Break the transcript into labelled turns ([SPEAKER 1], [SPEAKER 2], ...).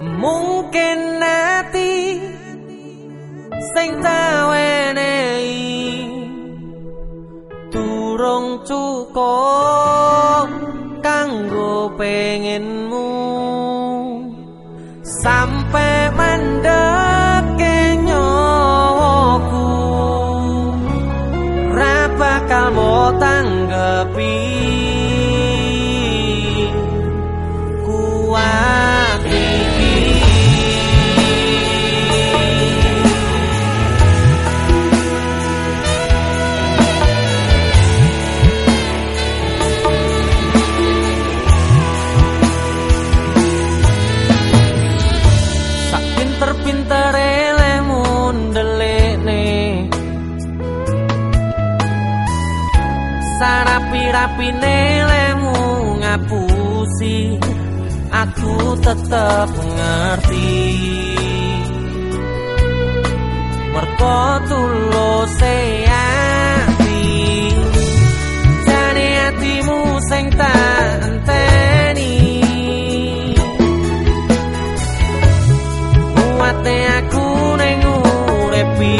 [SPEAKER 1] mungkin nanti sing tawenei durung cukup kanggo pengenmu. Sampai mandek rapi-rapine lemu ngapusi aku tetep ngerti. Merko tulose Muate aku neng urepi